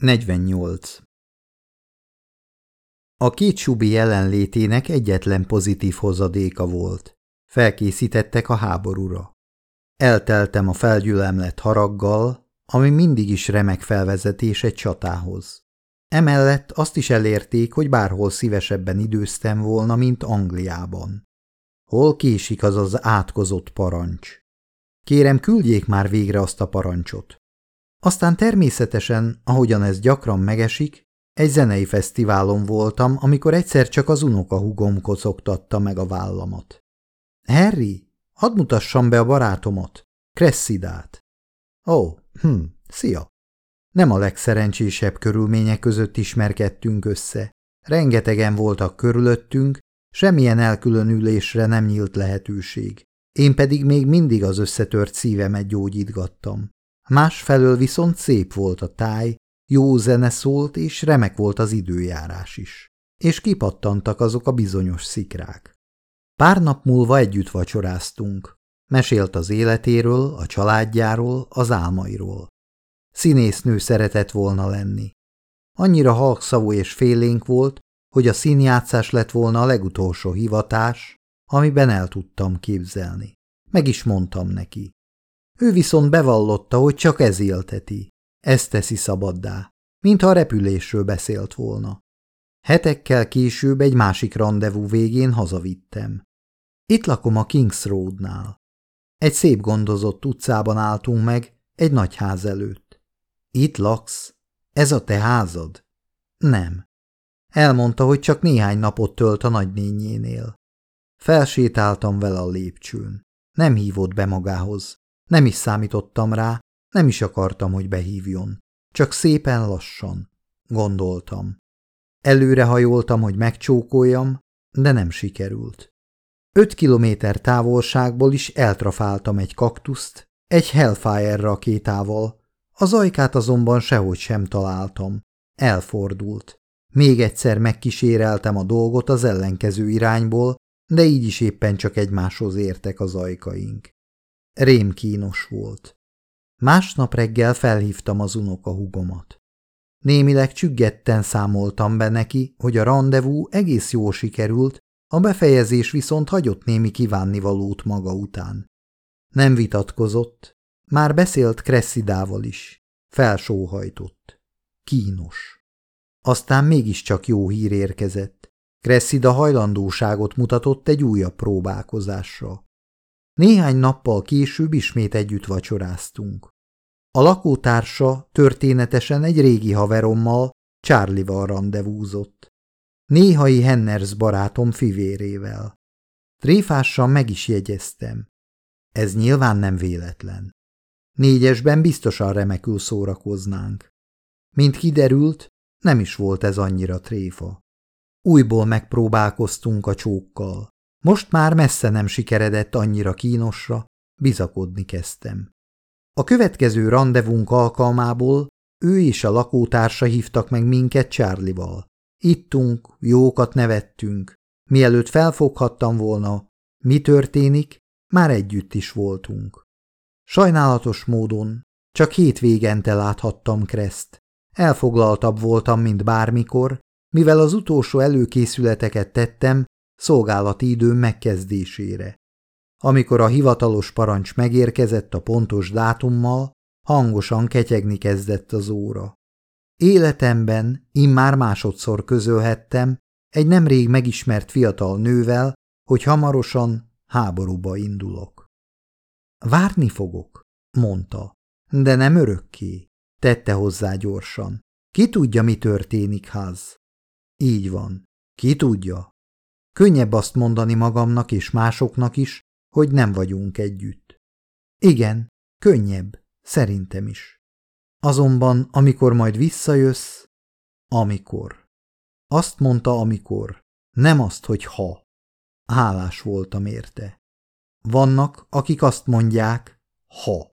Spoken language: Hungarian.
48. A két subi jelenlétének egyetlen pozitív hozadéka volt. Felkészítettek a háborúra. Elteltem a felgyülemlett haraggal, ami mindig is remek felvezetés egy csatához. Emellett azt is elérték, hogy bárhol szívesebben időztem volna, mint Angliában. Hol késik az az átkozott parancs? Kérem, küldjék már végre azt a parancsot. Aztán természetesen, ahogyan ez gyakran megesik, egy zenei fesztiválon voltam, amikor egyszer csak az unokahúgom kocogtatta meg a vállamat. Harry, hadd mutassam be a barátomat, Cressidát. Ó, hm, szia. Nem a legszerencsésebb körülmények között ismerkedtünk össze. Rengetegen voltak körülöttünk, semmilyen elkülönülésre nem nyílt lehetőség. Én pedig még mindig az összetört szívemet gyógyítgattam. Másfelől viszont szép volt a táj, jó zene szólt, és remek volt az időjárás is. És kipattantak azok a bizonyos szikrák. Pár nap múlva együtt vacsoráztunk. Mesélt az életéről, a családjáról, az álmairól. Színésznő szeretett volna lenni. Annyira halkszavú és félénk volt, hogy a színjátszás lett volna a legutolsó hivatás, amiben el tudtam képzelni. Meg is mondtam neki. Ő viszont bevallotta, hogy csak ez élteti. Ez teszi szabaddá, mintha a repülésről beszélt volna. Hetekkel később egy másik rendezvú végén hazavittem. Itt lakom a Kings Roadnál. Egy szép gondozott utcában álltunk meg, egy nagy ház előtt. Itt laksz? Ez a te házad? Nem. Elmondta, hogy csak néhány napot tölt a nagynényénél. Felsétáltam vele a lépcsőn. Nem hívott be magához. Nem is számítottam rá, nem is akartam, hogy behívjon. Csak szépen lassan, gondoltam. Előre hajoltam, hogy megcsókoljam, de nem sikerült. Öt kilométer távolságból is eltrafáltam egy kaktuszt, egy Hellfire rakétával, az ajkát azonban sehogy sem találtam. Elfordult. Még egyszer megkíséreltem a dolgot az ellenkező irányból, de így is éppen csak egymáshoz értek az ajkaink. Rémkínos volt. Másnap reggel felhívtam az unokahugomat. Némileg csüggetten számoltam be neki, hogy a rendezvú egész jól sikerült, a befejezés viszont hagyott némi kívánnivalót maga után. Nem vitatkozott, már beszélt Kresszidával is. Felsóhajtott. Kínos. Aztán mégiscsak jó hír érkezett. Kresszida hajlandóságot mutatott egy újabb próbálkozásra. Néhány nappal később ismét együtt vacsoráztunk. A lakótársa történetesen egy régi haverommal, Charlie-val rendezvúzott. Néhai Henners barátom fivérével. Tréfással meg is jegyeztem. Ez nyilván nem véletlen. Négyesben biztosan remekül szórakoznánk. Mint kiderült, nem is volt ez annyira tréfa. Újból megpróbálkoztunk a csókkal. Most már messze nem sikeredett annyira kínosra, bizakodni kezdtem. A következő randevunk alkalmából ő és a lakótársa hívtak meg minket Csárlival. Ittunk, jókat nevettünk. Mielőtt felfoghattam volna, mi történik, már együtt is voltunk. Sajnálatos módon csak hétvégente láthattam Kreszt. Elfoglaltabb voltam, mint bármikor, mivel az utolsó előkészületeket tettem szolgálati időm megkezdésére. Amikor a hivatalos parancs megérkezett a pontos dátummal, hangosan ketyegni kezdett az óra. Életemben immár másodszor közölhettem egy nemrég megismert fiatal nővel, hogy hamarosan háborúba indulok. Várni fogok, mondta, de nem örökké, tette hozzá gyorsan. Ki tudja, mi történik, ház? Így van, ki tudja. Könnyebb azt mondani magamnak és másoknak is, hogy nem vagyunk együtt. Igen, könnyebb, szerintem is. Azonban, amikor majd visszajössz, amikor. Azt mondta, amikor, nem azt, hogy ha. Hálás voltam érte. Vannak, akik azt mondják, ha.